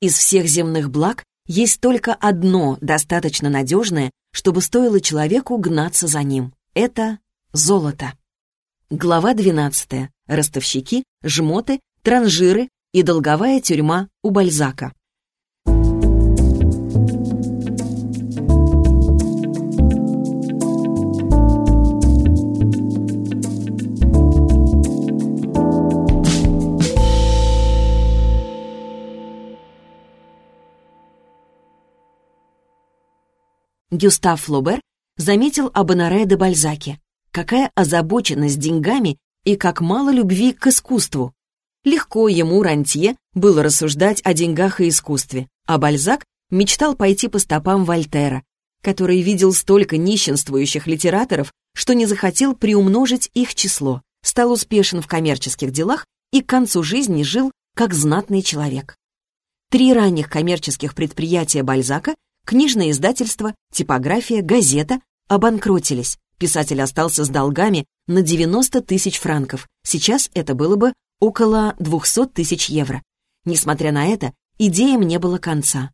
Из всех земных благ есть только одно достаточно надежное, чтобы стоило человеку гнаться за ним. Это золото. Глава 12. Ростовщики, жмоты, транжиры и долговая тюрьма у Бальзака. Гюстав Флобер заметил об Оноре де Бальзаке. Какая озабоченность деньгами и как мало любви к искусству. Легко ему, Рантье, было рассуждать о деньгах и искусстве, а Бальзак мечтал пойти по стопам Вольтера, который видел столько нищенствующих литераторов, что не захотел приумножить их число, стал успешен в коммерческих делах и к концу жизни жил как знатный человек. Три ранних коммерческих предприятия Бальзака книжное издательство, типография, газета обанкротились. Писатель остался с долгами на 90 тысяч франков. Сейчас это было бы около 200 тысяч евро. Несмотря на это, идеям не было конца.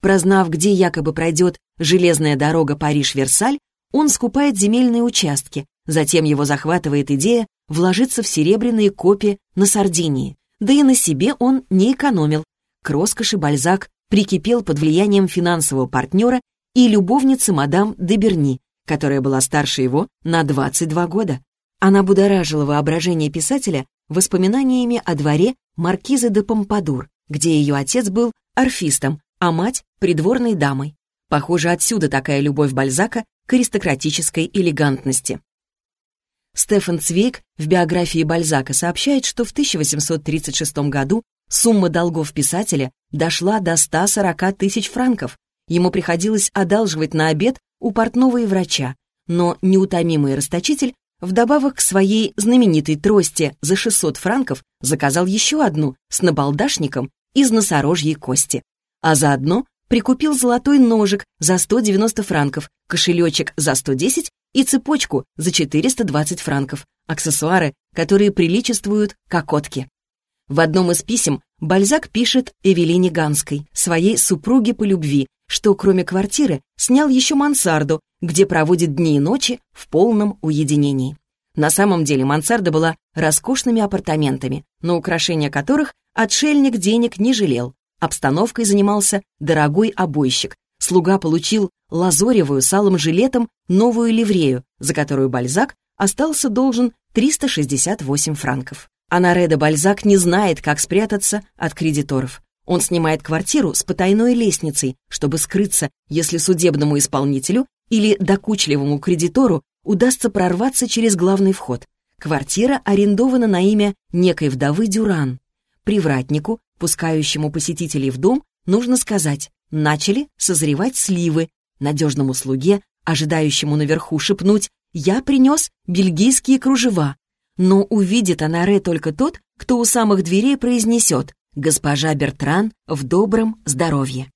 Прознав, где якобы пройдет железная дорога Париж-Версаль, он скупает земельные участки, затем его захватывает идея вложиться в серебряные копии на Сардинии. Да и на себе он не экономил. К роскоши Бальзак прикипел под влиянием финансового партнера и любовницы мадам де Берни, которая была старше его на 22 года. Она будоражила воображение писателя воспоминаниями о дворе маркизы де Помпадур, где ее отец был орфистом, а мать — придворной дамой. Похоже, отсюда такая любовь Бальзака к аристократической элегантности. Стефан Цвейк в биографии Бальзака сообщает, что в 1836 году Сумма долгов писателя дошла до 140 тысяч франков. Ему приходилось одалживать на обед у портного и врача, но неутомимый расточитель вдобавок к своей знаменитой трости за 600 франков заказал еще одну с набалдашником из носорожьей кости. А заодно прикупил золотой ножик за 190 франков, кошелечек за 110 и цепочку за 420 франков, аксессуары, которые приличествуют кокотке. В одном из писем Бальзак пишет Эвелине Ганской, своей супруге по любви, что кроме квартиры снял еще мансарду, где проводит дни и ночи в полном уединении. На самом деле мансарда была роскошными апартаментами, на украшение которых отшельник денег не жалел. Обстановкой занимался дорогой обойщик. Слуга получил лазоревую с алым жилетом новую ливрею, за которую Бальзак остался должен 368 франков. Анаре де Бальзак не знает, как спрятаться от кредиторов. Он снимает квартиру с потайной лестницей, чтобы скрыться, если судебному исполнителю или докучливому кредитору удастся прорваться через главный вход. Квартира арендована на имя некой вдовы Дюран. Привратнику, пускающему посетителей в дом, нужно сказать «начали созревать сливы», надежному слуге, ожидающему наверху шепнуть «я принес бельгийские кружева», но увидит Анаре только тот, кто у самых дверей произнесет «Госпожа Бертран в добром здоровье».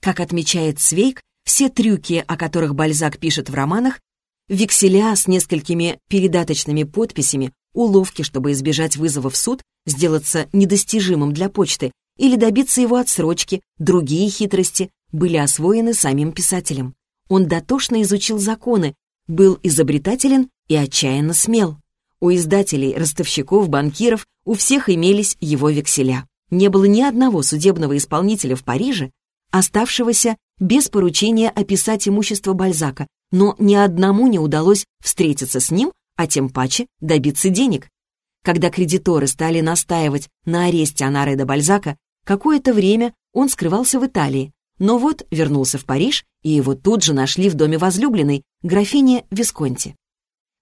Как отмечает Свейк, все трюки, о которых Бальзак пишет в романах, векселя с несколькими передаточными подписями, уловки, чтобы избежать вызова в суд, сделаться недостижимым для почты или добиться его отсрочки, другие хитрости были освоены самим писателем. Он дотошно изучил законы, был изобретателен и отчаянно смел. У издателей, ростовщиков, банкиров у всех имелись его векселя. Не было ни одного судебного исполнителя в Париже, оставшегося без поручения описать имущество Бальзака, но ни одному не удалось встретиться с ним, а тем паче добиться денег. Когда кредиторы стали настаивать на аресте Анаре де Бальзака, какое-то время он скрывался в Италии, но вот вернулся в Париж, и его тут же нашли в доме возлюбленной, графине Висконти.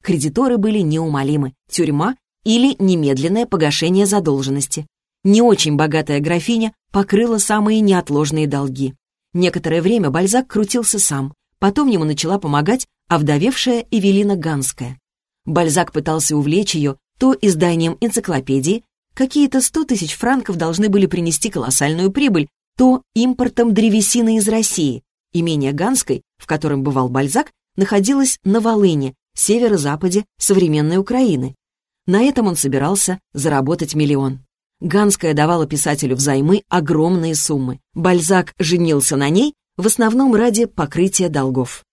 Кредиторы были неумолимы, тюрьма или немедленное погашение задолженности. Не очень богатая графиня покрыла самые неотложные долги. Некоторое время Бальзак крутился сам, потом ему начала помогать овдовевшая Эвелина Ганская. Бальзак пытался увлечь ее то изданием энциклопедии, какие-то сто тысяч франков должны были принести колоссальную прибыль, то импортом древесины из России. Имение Ганской, в котором бывал Бальзак, находилось на Волыне, северо-западе современной Украины. На этом он собирался заработать миллион. Ганская давала писателю взаймы огромные суммы. Бальзак женился на ней в основном ради покрытия долгов.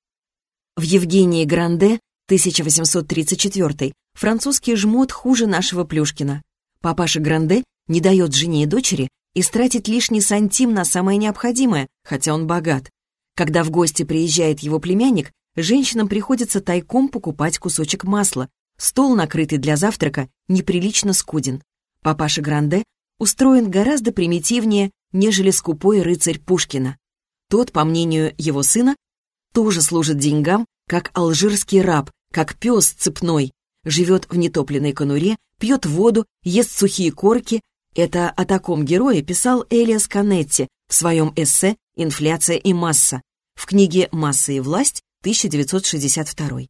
В Евгении Гранде 1834 французский жмот хуже нашего Плюшкина. Папаша Гранде не дает жене и дочери истратить лишний сантим на самое необходимое, хотя он богат. Когда в гости приезжает его племянник, женщинам приходится тайком покупать кусочек масла. Стол, накрытый для завтрака, неприлично скуден. Папаша Гранде устроен гораздо примитивнее, нежели скупой рыцарь Пушкина. Тот, по мнению его сына, тоже служит деньгам, как алжирский раб, как пес цепной, живет в нетопленной конуре, пьет воду, ест сухие корки. Это о таком герое писал Элиас Канетти в своем эссе «Инфляция и масса» в книге «Масса и власть» 1962.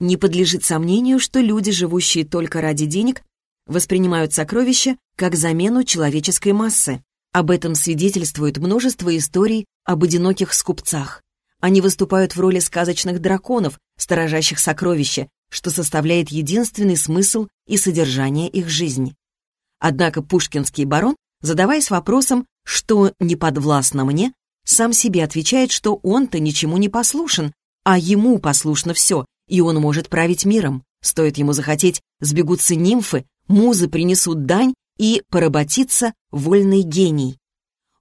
Не подлежит сомнению, что люди, живущие только ради денег, воспринимают сокровища как замену человеческой массы. Об этом свидетельствует множество историй об одиноких скупцах. Они выступают в роли сказочных драконов, сторожащих сокровища, что составляет единственный смысл и содержание их жизни. Однако пушкинский барон, задаваясь вопросом, что не подвластно мне, сам себе отвечает, что он-то ничему не послушен, а ему послушно все, и он может править миром. Стоит ему захотеть, сбегутся нимфы, музы принесут дань, и поработиться вольный гений.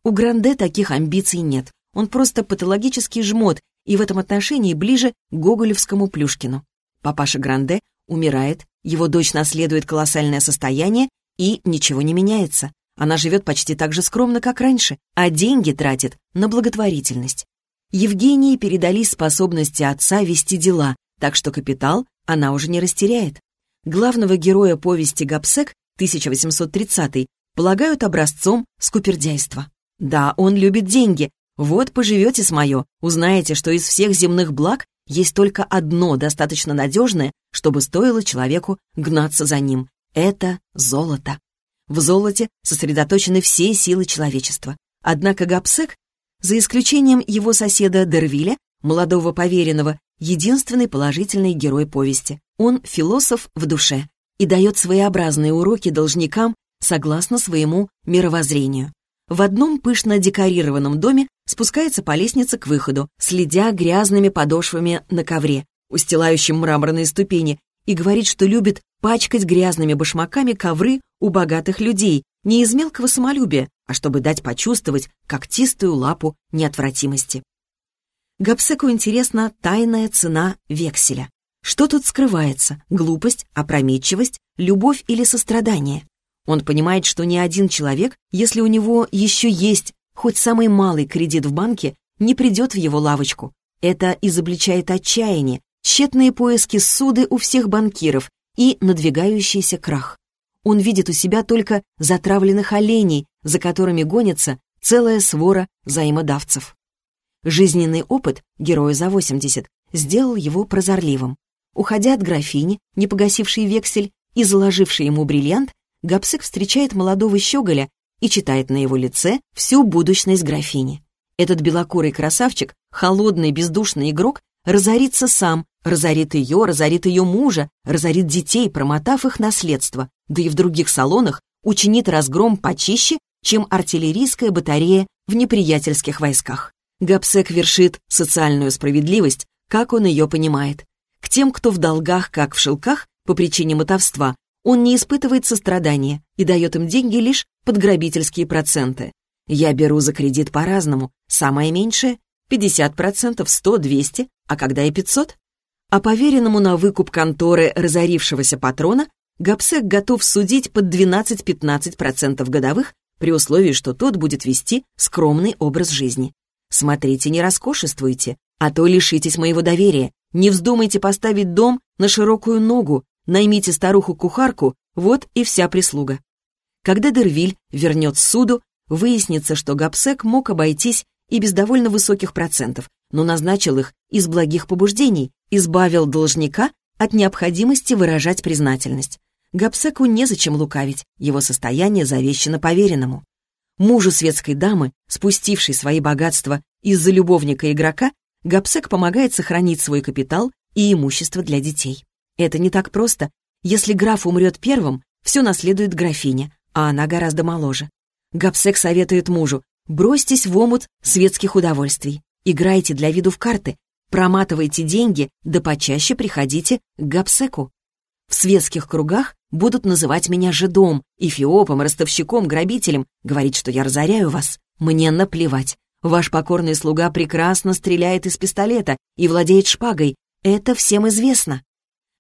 У Гранде таких амбиций нет. Он просто патологический жмот и в этом отношении ближе к гоголевскому Плюшкину. Папаша Гранде умирает, его дочь наследует колоссальное состояние, и ничего не меняется. Она живет почти так же скромно, как раньше, а деньги тратит на благотворительность. Евгении передались способности отца вести дела, так что капитал она уже не растеряет. Главного героя повести «Гапсек» 1830 полагают образцом скупердяйства. Да, он любит деньги. Вот поживете с мое, узнаете, что из всех земных благ есть только одно достаточно надежное, чтобы стоило человеку гнаться за ним. Это золото. В золоте сосредоточены все силы человечества. Однако Гапсек, за исключением его соседа Дервиля, молодого поверенного, единственный положительный герой повести. Он философ в душе и дает своеобразные уроки должникам согласно своему мировоззрению. В одном пышно декорированном доме спускается по лестнице к выходу, следя грязными подошвами на ковре, устилающем мраморные ступени, и говорит, что любит пачкать грязными башмаками ковры у богатых людей, не из мелкого самолюбия, а чтобы дать почувствовать когтистую лапу неотвратимости. Гапсеку интересна тайная цена векселя. Что тут скрывается? Глупость, опрометчивость, любовь или сострадание? Он понимает, что ни один человек, если у него еще есть хоть самый малый кредит в банке, не придет в его лавочку. Это изобличает отчаяние, тщетные поиски суды у всех банкиров и надвигающийся крах. Он видит у себя только затравленных оленей, за которыми гонится целая свора взаимодавцев. Жизненный опыт героя за 80 сделал его прозорливым. Уходя от графини, не погасившей вексель и заложившей ему бриллиант, Гапсек встречает молодого щеголя и читает на его лице всю будущность графини. Этот белокурый красавчик, холодный бездушный игрок, разорится сам, разорит ее, разорит ее мужа, разорит детей, промотав их наследство, да и в других салонах учинит разгром почище, чем артиллерийская батарея в неприятельских войсках. Гапсек вершит социальную справедливость, как он ее понимает. К тем, кто в долгах, как в шелках, по причине мотовства, он не испытывает сострадания и дает им деньги лишь под грабительские проценты. Я беру за кредит по-разному, самое меньшее — 50%, 100, 200, а когда и 500? А поверенному на выкуп конторы разорившегося патрона Гапсек готов судить под 12-15% годовых при условии, что тот будет вести скромный образ жизни. Смотрите, не роскошествуйте, а то лишитесь моего доверия, не вздумайте поставить дом на широкую ногу, наймите старуху-кухарку, вот и вся прислуга. Когда Дервиль вернет суду, выяснится, что Гапсек мог обойтись и без довольно высоких процентов, но назначил их из благих побуждений, избавил должника от необходимости выражать признательность. Гапсеку незачем лукавить, его состояние завещено поверенному. Мужу светской дамы, спустившей свои богатства из-за любовника-игрока, Гапсек помогает сохранить свой капитал и имущество для детей. Это не так просто. Если граф умрет первым, все наследует графиня, а она гораздо моложе. Гапсек советует мужу, бросьтесь в омут светских удовольствий, играйте для виду в карты, проматывайте деньги, да почаще приходите к Гапсеку. В светских кругах будут называть меня жидом, эфиопом, ростовщиком, грабителем, говорить, что я разоряю вас. Мне наплевать. Ваш покорный слуга прекрасно стреляет из пистолета и владеет шпагой. Это всем известно.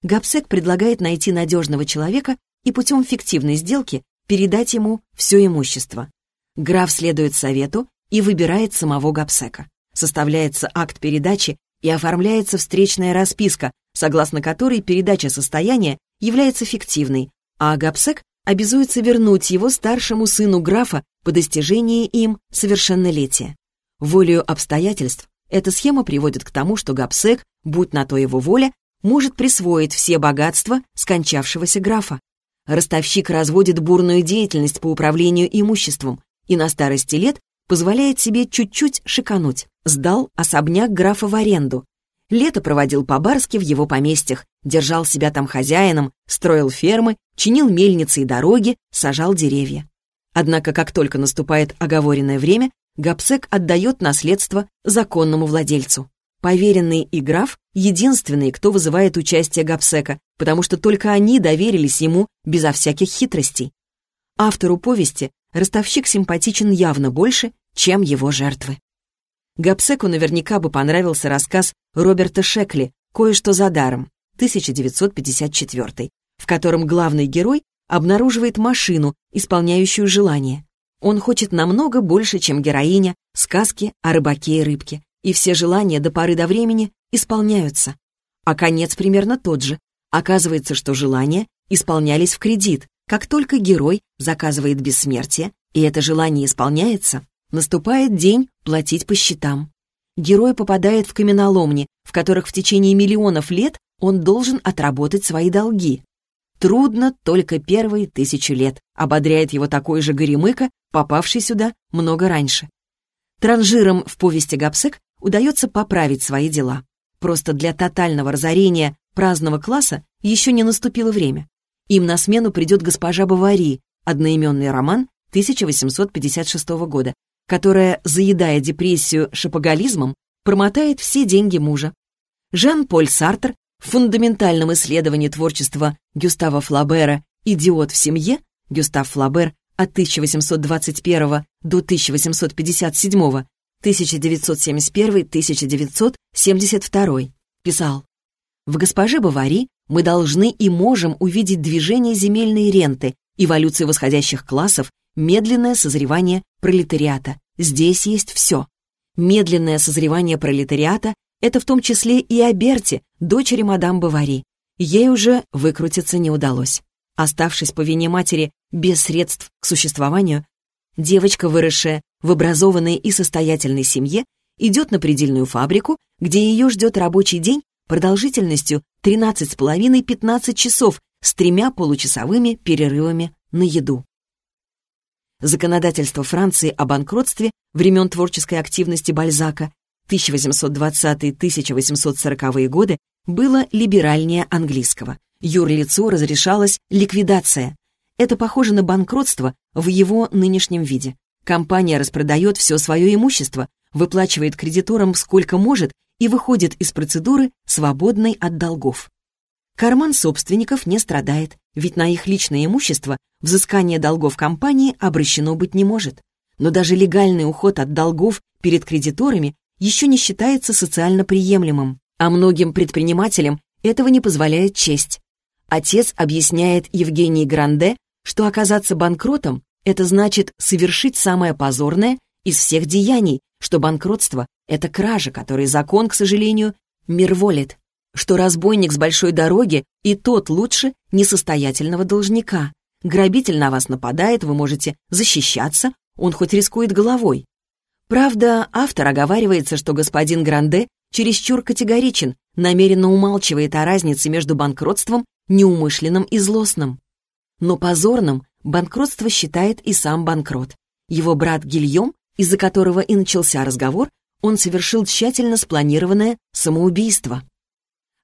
Гапсек предлагает найти надежного человека и путем фиктивной сделки передать ему все имущество. Граф следует совету и выбирает самого Гапсека. Составляется акт передачи и оформляется встречная расписка, согласно которой передача состояния является фиктивной, а Гапсек обязуется вернуть его старшему сыну графа по достижении им совершеннолетия. Волею обстоятельств эта схема приводит к тому, что Гапсек, будь на то его воля, может присвоить все богатства скончавшегося графа. Ростовщик разводит бурную деятельность по управлению имуществом и на старости лет позволяет себе чуть-чуть шикануть. Сдал особняк графа в аренду. Лето проводил по-барски в его поместьях, держал себя там хозяином, строил фермы, чинил мельницы и дороги, сажал деревья. Однако, как только наступает оговоренное время, Гапсек отдает наследство законному владельцу. Поверенный и граф — единственные, кто вызывает участие Гапсека, потому что только они доверились ему безо всяких хитростей. Автору повести ростовщик симпатичен явно больше, чем его жертвы. Гапсеку наверняка бы понравился рассказ Роберта Шекли «Кое-что за даром» 1954, в котором главный герой обнаруживает машину, исполняющую желание. Он хочет намного больше, чем героиня сказки о рыбаке и рыбке и все желания до поры до времени исполняются. А конец примерно тот же. Оказывается, что желания исполнялись в кредит. Как только герой заказывает бессмертие, и это желание исполняется, наступает день платить по счетам. Герой попадает в каменоломни, в которых в течение миллионов лет он должен отработать свои долги. Трудно только первые тысячу лет, ободряет его такой же горемыка, попавший сюда много раньше. Транжирам в повести Гапсек удается поправить свои дела. Просто для тотального разорения праздного класса еще не наступило время. Им на смену придет госпожа Бавари, одноименный роман 1856 года, которая, заедая депрессию шапоголизмом, промотает все деньги мужа. Жан-Поль Сартр в фундаментальном исследовании творчества Гюстава Флабера «Идиот в семье» Гюстав Флабер от 1821 до 1857 1971-1972, писал «В «Госпоже Бавари» мы должны и можем увидеть движение земельной ренты, эволюцию восходящих классов, медленное созревание пролетариата. Здесь есть все. Медленное созревание пролетариата — это в том числе и о дочери мадам Бавари. Ей уже выкрутиться не удалось. Оставшись по вине матери без средств к существованию, девочка, выросшая в образованной и состоятельной семье, идет на предельную фабрику, где ее ждет рабочий день продолжительностью 13,5-15 часов с тремя получасовыми перерывами на еду. Законодательство Франции о банкротстве времен творческой активности Бальзака 1820-1840 годы было либеральнее английского. Юрлицу разрешалась ликвидация. Это похоже на банкротство в его нынешнем виде. Компания распродает все свое имущество, выплачивает кредиторам сколько может и выходит из процедуры, свободной от долгов. Карман собственников не страдает, ведь на их личное имущество взыскание долгов компании обращено быть не может. Но даже легальный уход от долгов перед кредиторами еще не считается социально приемлемым, а многим предпринимателям этого не позволяет честь. Отец объясняет Евгении Гранде, что оказаться банкротом это значит совершить самое позорное из всех деяний, что банкротство — это кража, которой закон, к сожалению, мирволит, что разбойник с большой дороги и тот лучше несостоятельного должника. Грабитель на вас нападает, вы можете защищаться, он хоть рискует головой. Правда, автор оговаривается, что господин Гранде чересчур категоричен, намеренно умалчивает о разнице между банкротством, неумышленным и злостным. Но позорным банкротство считает и сам банкрот. Его брат Гильем, из-за которого и начался разговор, он совершил тщательно спланированное самоубийство.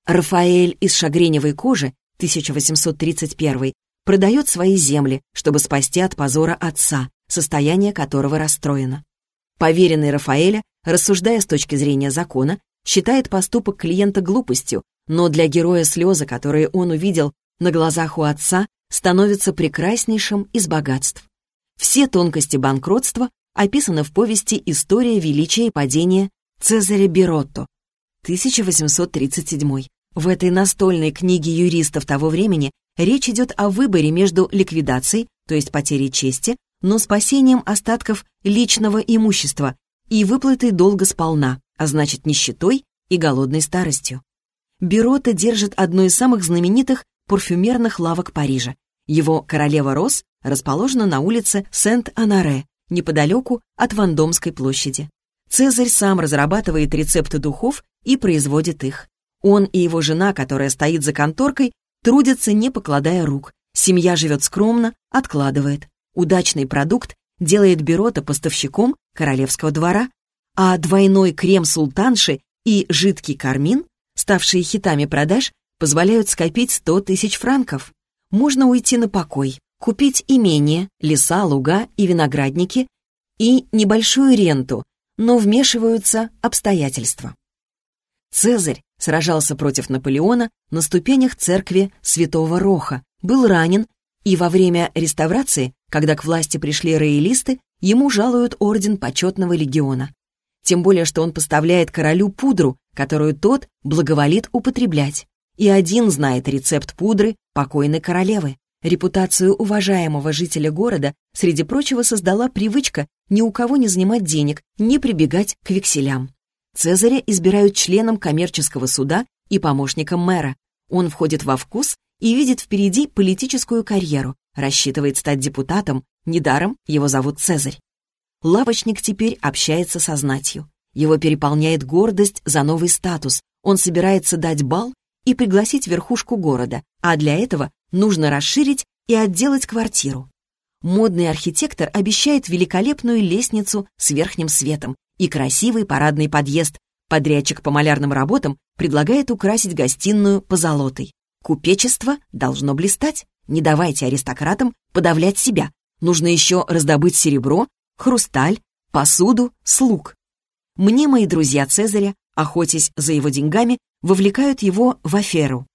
Рафаэль из шагреневой кожи, 1831, продает свои земли, чтобы спасти от позора отца, состояние которого расстроено. Поверенный Рафаэля, рассуждая с точки зрения закона, считает поступок клиента глупостью, но для героя слезы, которые он увидел на глазах у отца, становится прекраснейшим из богатств. Все тонкости банкротства описаны в повести «История величия и падения» Цезаря Биротто, 1837. В этой настольной книге юристов того времени речь идет о выборе между ликвидацией, то есть потерей чести, но спасением остатков личного имущества и выплатой долга сполна, а значит нищетой и голодной старостью. Бирота держит одну из самых знаменитых парфюмерных лавок Парижа. Его «Королева роз» расположена на улице Сент-Анаре, неподалеку от Вандомской площади. Цезарь сам разрабатывает рецепты духов и производит их. Он и его жена, которая стоит за конторкой, трудятся, не покладая рук. Семья живет скромно, откладывает. Удачный продукт делает Берота поставщиком королевского двора, а двойной крем султанши и жидкий кармин, ставшие хитами продаж, позволяют скопить 100 тысяч франков. Можно уйти на покой, купить имение, леса, луга и виноградники и небольшую ренту, но вмешиваются обстоятельства. Цезарь сражался против Наполеона на ступенях церкви Святого Роха, был ранен, и во время реставрации, когда к власти пришли роялисты, ему жалуют орден почетного легиона. Тем более, что он поставляет королю пудру, которую тот благоволит употреблять. И один знает рецепт пудры покойной королевы. Репутацию уважаемого жителя города, среди прочего, создала привычка ни у кого не занимать денег, не прибегать к векселям. Цезаря избирают членом коммерческого суда и помощником мэра. Он входит во вкус и видит впереди политическую карьеру, рассчитывает стать депутатом, недаром его зовут Цезарь. Лавочник теперь общается со знатью. Его переполняет гордость за новый статус. Он собирается дать бал и пригласить верхушку города, а для этого нужно расширить и отделать квартиру. Модный архитектор обещает великолепную лестницу с верхним светом, и красивый парадный подъезд. Подрядчик по малярным работам предлагает украсить гостиную позолотой. Купечество должно блистать. Не давайте аристократам подавлять себя. Нужно еще раздобыть серебро, хрусталь, посуду, слуг. Мне мои друзья Цезаря, охотясь за его деньгами, вовлекают его в аферу.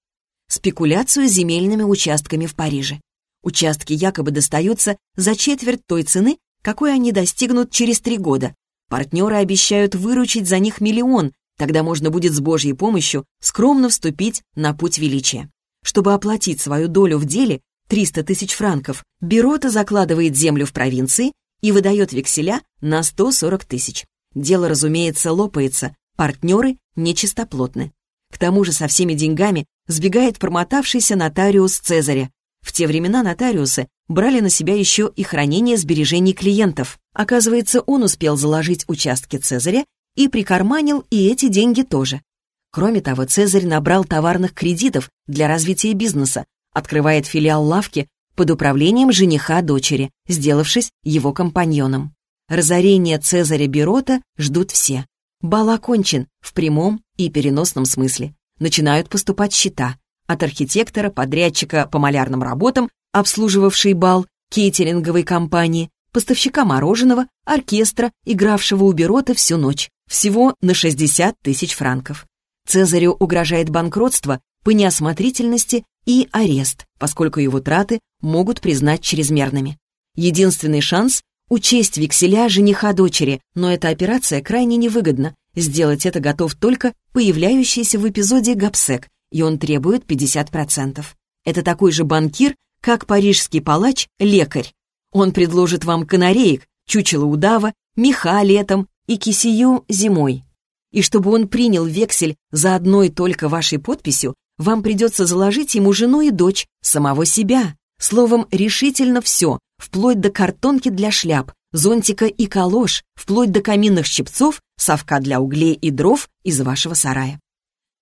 Спекуляцию земельными участками в Париже. Участки якобы достаются за четверть той цены, какой они достигнут через три года, Партнеры обещают выручить за них миллион, тогда можно будет с Божьей помощью скромно вступить на путь величия. Чтобы оплатить свою долю в деле, 300 тысяч франков, Берота закладывает землю в провинции и выдает векселя на 140 тысяч. Дело, разумеется, лопается, партнеры нечистоплотны. К тому же со всеми деньгами сбегает промотавшийся нотариус Цезаря. В те времена нотариусы брали на себя еще и хранение сбережений клиентов. Оказывается, он успел заложить участки Цезаря и прикарманил и эти деньги тоже. Кроме того, Цезарь набрал товарных кредитов для развития бизнеса, открывает филиал лавки под управлением жениха дочери, сделавшись его компаньоном. Разорение Цезаря Берота ждут все. Бал окончен в прямом и переносном смысле. Начинают поступать счета. От архитектора, подрядчика по малярным работам обслуживавший бал кейтеринговой компании, поставщика мороженого, оркестра, игравшего у Берота всю ночь. Всего на 60 тысяч франков. Цезарю угрожает банкротство по неосмотрительности и арест, поскольку его траты могут признать чрезмерными. Единственный шанс — учесть векселя жениха дочери, но эта операция крайне невыгодна. Сделать это готов только появляющийся в эпизоде Гапсек, и он требует 50%. Это такой же банкир, как парижский палач, лекарь. Он предложит вам канареек, чучело удава, меха летом и кисию зимой. И чтобы он принял вексель за одной только вашей подписью, вам придется заложить ему жену и дочь, самого себя. Словом, решительно все, вплоть до картонки для шляп, зонтика и калош, вплоть до каминных щипцов, совка для углей и дров из вашего сарая.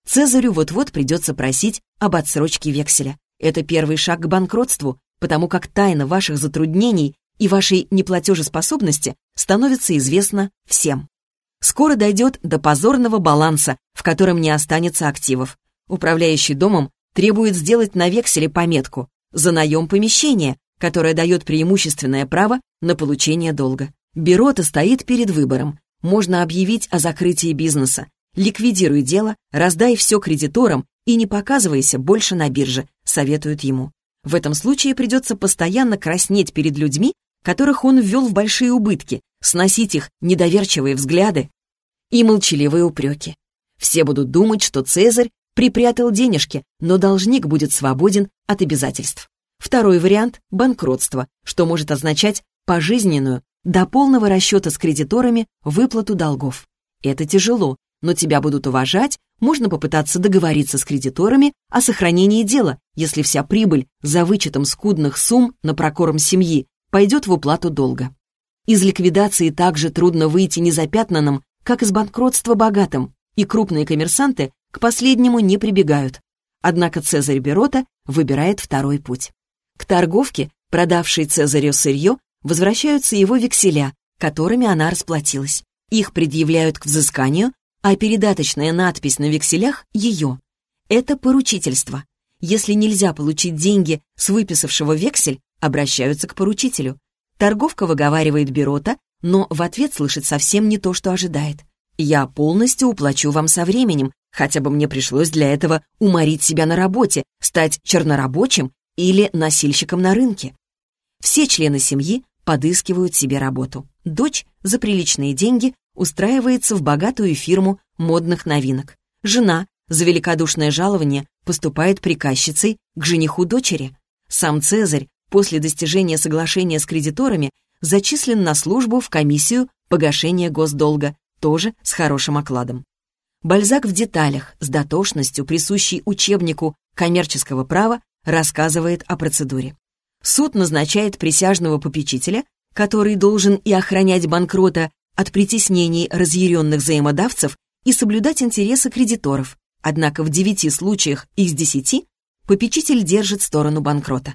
Цезарю вот-вот придется просить об отсрочке векселя. Это первый шаг к банкротству, потому как тайна ваших затруднений и вашей неплатежеспособности становится известна всем. Скоро дойдет до позорного баланса, в котором не останется активов. Управляющий домом требует сделать на векселе пометку за наем помещения, которое дает преимущественное право на получение долга. Берота стоит перед выбором. Можно объявить о закрытии бизнеса. Ликвидируй дело, раздай все кредиторам и не показывайся больше на бирже, советуют ему. В этом случае придется постоянно краснеть перед людьми, которых он ввел в большие убытки, сносить их недоверчивые взгляды и молчаливые упреки. Все будут думать, что Цезарь припрятал денежки, но должник будет свободен от обязательств. Второй вариант — банкротство, что может означать пожизненную, до полного расчета с кредиторами, выплату долгов. Это тяжело, но тебя будут уважать, можно попытаться договориться с кредиторами о сохранении дела, если вся прибыль за вычетом скудных сумм на прокорм семьи пойдет в уплату долга. Из ликвидации также трудно выйти незапятнанным, как из банкротства богатым, и крупные коммерсанты к последнему не прибегают. Однако Цезарь Берота выбирает второй путь. К торговке, продавшей Цезарю сырье, возвращаются его векселя, которыми она расплатилась. Их предъявляют к взысканию, а передаточная надпись на векселях — ее. Это поручительство. Если нельзя получить деньги с выписавшего вексель, обращаются к поручителю. Торговка выговаривает Берота, но в ответ слышит совсем не то, что ожидает. «Я полностью уплачу вам со временем, Хотя бы мне пришлось для этого уморить себя на работе, стать чернорабочим или носильщиком на рынке. Все члены семьи подыскивают себе работу. Дочь за приличные деньги устраивается в богатую фирму модных новинок. Жена за великодушное жалование поступает приказчицей к жениху дочери. Сам Цезарь после достижения соглашения с кредиторами зачислен на службу в комиссию погашения госдолга, тоже с хорошим окладом. Бальзак в деталях, с дотошностью, присущей учебнику коммерческого права, рассказывает о процедуре. Суд назначает присяжного попечителя, который должен и охранять банкрота от притеснений разъяренных взаимодавцев и соблюдать интересы кредиторов. Однако в девяти случаях из десяти попечитель держит сторону банкрота.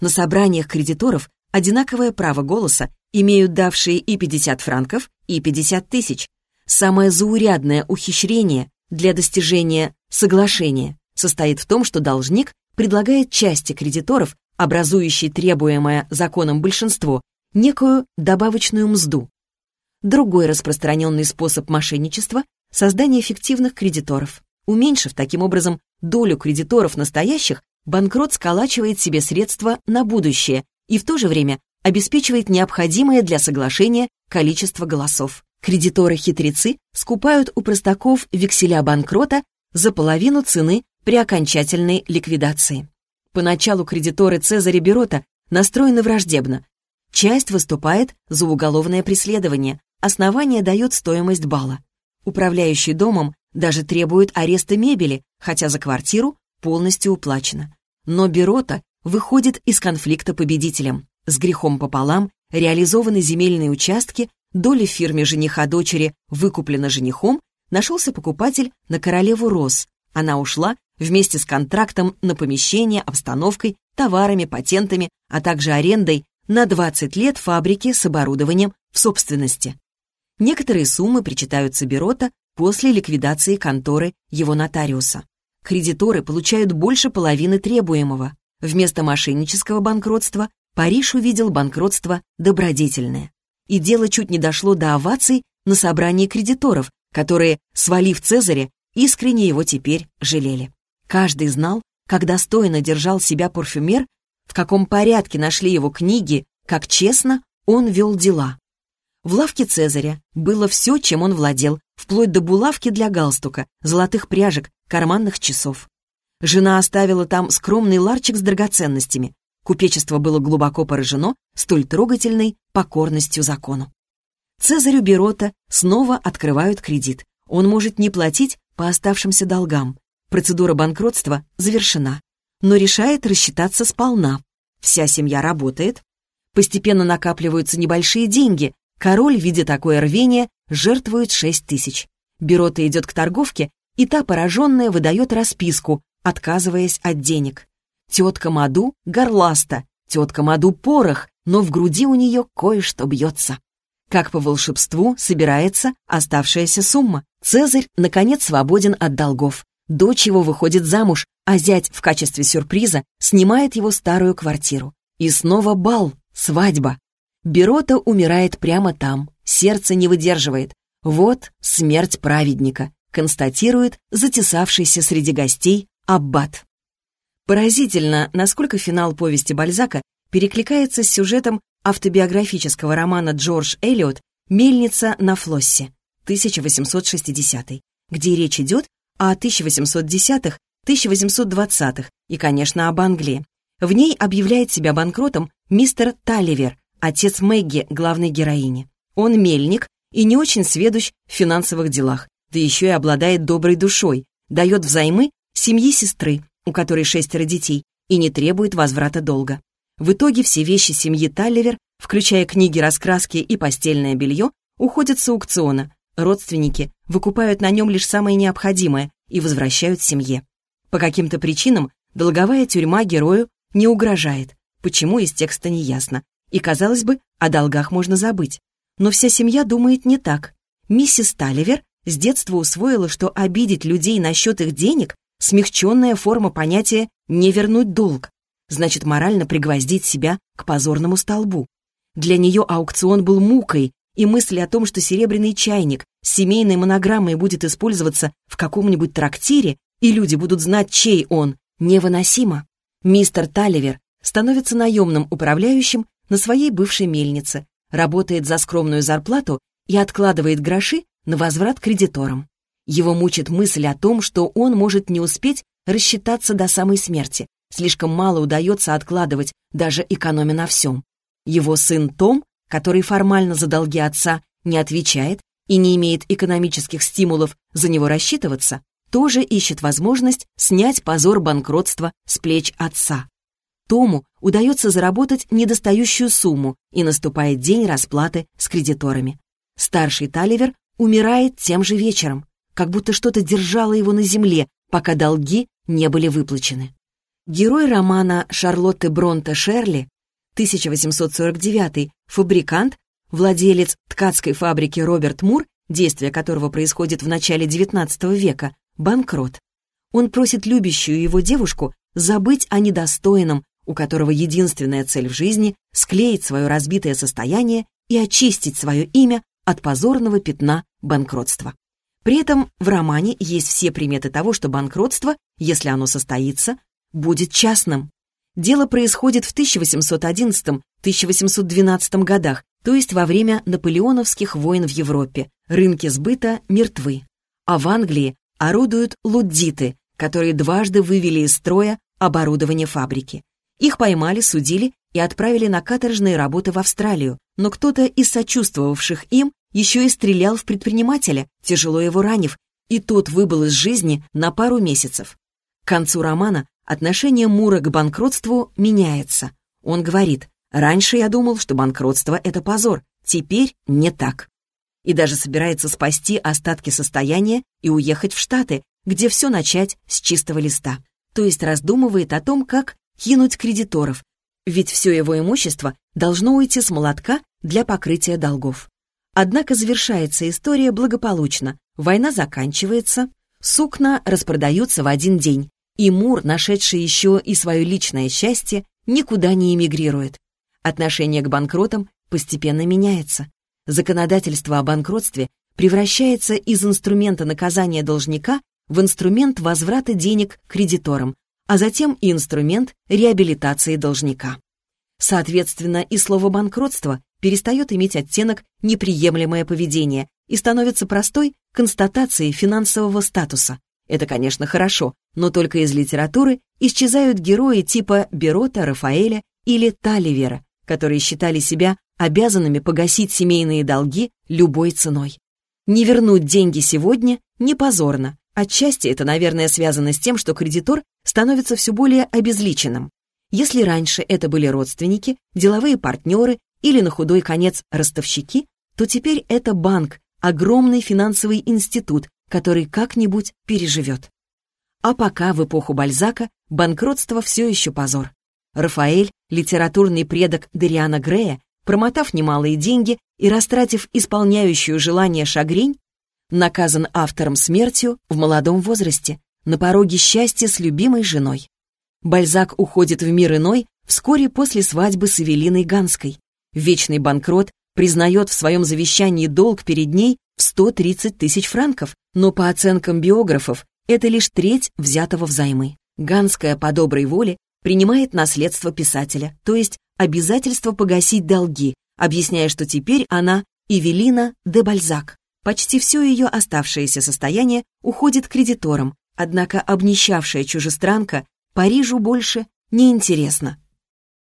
На собраниях кредиторов одинаковое право голоса имеют давшие и 50 франков, и 50 тысяч, Самое заурядное ухищрение для достижения соглашения состоит в том, что должник предлагает части кредиторов, образующей требуемое законом большинство, некую добавочную мзду. Другой распространенный способ мошенничества – создание фиктивных кредиторов. Уменьшив таким образом долю кредиторов настоящих, банкрот сколачивает себе средства на будущее и в то же время обеспечивает необходимое для соглашения количество голосов. Кредиторы-хитрецы скупают у простаков векселя банкрота за половину цены при окончательной ликвидации. Поначалу кредиторы Цезаря Берота настроены враждебно. Часть выступает за уголовное преследование, основание дает стоимость балла. Управляющий домом даже требует ареста мебели, хотя за квартиру полностью уплачено. Но Берота выходит из конфликта победителем. С грехом пополам реализованы земельные участки доля в фирме жениха дочери выкуплена женихом, нашелся покупатель на королеву роз. Она ушла вместе с контрактом на помещение, обстановкой, товарами, патентами, а также арендой на 20 лет фабрики с оборудованием в собственности. Некоторые суммы причитаются Берота после ликвидации конторы его нотариуса. Кредиторы получают больше половины требуемого. Вместо мошеннического банкротства Париж увидел банкротство добродетельное и дело чуть не дошло до оваций на собрании кредиторов, которые, свалив Цезаря, искренне его теперь жалели. Каждый знал, как достойно держал себя парфюмер, в каком порядке нашли его книги, как честно он вел дела. В лавке Цезаря было все, чем он владел, вплоть до булавки для галстука, золотых пряжек, карманных часов. Жена оставила там скромный ларчик с драгоценностями, Купечество было глубоко поражено столь трогательной покорностью закону. Цезарю Берота снова открывают кредит. Он может не платить по оставшимся долгам. Процедура банкротства завершена, но решает рассчитаться сполна. Вся семья работает. Постепенно накапливаются небольшие деньги. Король, видя такое рвение, жертвует 6 тысяч. Берота идет к торговке, и та, пораженная, выдает расписку, отказываясь от денег. Тетка Маду горласта, тетка Маду порох, но в груди у нее кое-что бьется. Как по волшебству собирается оставшаяся сумма. Цезарь, наконец, свободен от долгов. Дочь его выходит замуж, а зять в качестве сюрприза снимает его старую квартиру. И снова бал, свадьба. Берота умирает прямо там, сердце не выдерживает. Вот смерть праведника, констатирует затесавшийся среди гостей аббат. Поразительно, насколько финал повести Бальзака перекликается с сюжетом автобиографического романа Джордж Эллиот «Мельница на Флоссе» 1860 где речь идет о 1810-х, 1820-х и, конечно, об Англии. В ней объявляет себя банкротом мистер Талливер, отец Мэгги, главной героини. Он мельник и не очень сведущ в финансовых делах, да еще и обладает доброй душой, дает взаймы семьи сестры, у которой шестеро детей, и не требует возврата долга. В итоге все вещи семьи Талливер, включая книги, раскраски и постельное белье, уходят с аукциона. Родственники выкупают на нем лишь самое необходимое и возвращают семье. По каким-то причинам долговая тюрьма герою не угрожает. Почему, из текста не ясно. И, казалось бы, о долгах можно забыть. Но вся семья думает не так. Миссис Талливер с детства усвоила, что обидеть людей насчет их денег — смягченная форма понятия «не вернуть долг». Значит, морально пригвоздить себя к позорному столбу. Для нее аукцион был мукой, и мысль о том, что серебряный чайник с семейной монограммой будет использоваться в каком-нибудь трактире, и люди будут знать, чей он, невыносимо. Мистер Талливер становится наемным управляющим на своей бывшей мельнице, работает за скромную зарплату и откладывает гроши на возврат кредиторам. Его мучит мысль о том, что он может не успеть рассчитаться до самой смерти. Слишком мало удается откладывать, даже экономя на всем. Его сын Том, который формально за долги отца не отвечает и не имеет экономических стимулов за него рассчитываться, тоже ищет возможность снять позор банкротства с плеч отца. Тому удается заработать недостающую сумму, и наступает день расплаты с кредиторами. Старший Таливер умирает тем же вечером, как будто что-то держало его на земле, пока долги не были выплачены. Герой романа Шарлотты Бронте Шерли 1849 фабрикант, владелец ткацкой фабрики Роберт Мур, действие которого происходит в начале XIX века, банкрот. Он просит любящую его девушку забыть о недостойном, у которого единственная цель в жизни — склеить свое разбитое состояние и очистить свое имя от позорного пятна банкротства. При этом в романе есть все приметы того, что банкротство, если оно состоится, будет частным. Дело происходит в 1811-1812 годах, то есть во время наполеоновских войн в Европе. Рынки сбыта мертвы. А в Англии орудуют луддиты, которые дважды вывели из строя оборудование фабрики. Их поймали, судили и отправили на каторжные работы в Австралию, но кто-то из сочувствовавших им еще и стрелял в предпринимателя, тяжело его ранив, и тот выбыл из жизни на пару месяцев. К концу романа отношение Мура к банкротству меняется. Он говорит, «Раньше я думал, что банкротство — это позор, теперь не так». И даже собирается спасти остатки состояния и уехать в Штаты, где все начать с чистого листа. То есть раздумывает о том, как кинуть кредиторов, ведь все его имущество должно уйти с молотка для покрытия долгов. Однако завершается история благополучно, война заканчивается, сукна распродаются в один день, и Мур, нашедший еще и свое личное счастье, никуда не эмигрирует. Отношение к банкротам постепенно меняется. Законодательство о банкротстве превращается из инструмента наказания должника в инструмент возврата денег кредиторам, а затем и инструмент реабилитации должника. Соответственно, и слово «банкротство» перестает иметь оттенок «неприемлемое поведение» и становится простой констатацией финансового статуса. Это, конечно, хорошо, но только из литературы исчезают герои типа Берота, Рафаэля или Таливера, которые считали себя обязанными погасить семейные долги любой ценой. Не вернуть деньги сегодня не позорно. Отчасти это, наверное, связано с тем, что кредитор становится все более обезличенным. Если раньше это были родственники, деловые партнеры или на худой конец ростовщики, то теперь это банк, огромный финансовый институт, который как-нибудь переживет. А пока в эпоху Бальзака банкротство все еще позор. Рафаэль, литературный предок Дериана Грея, промотав немалые деньги и растратив исполняющую желание шагрень, наказан автором смертью в молодом возрасте, на пороге счастья с любимой женой. Бальзак уходит в мир иной вскоре после свадьбы с Эвелиной Ганской. Вечный банкрот признает в своем завещании долг перед ней в 130 тысяч франков, но по оценкам биографов это лишь треть взятого взаймы. Ганская по доброй воле принимает наследство писателя, то есть обязательство погасить долги, объясняя, что теперь она Эвелина де Бальзак. Почти все ее оставшееся состояние уходит кредиторам, однако обнищавшая чужестранка Парижу больше не интересна.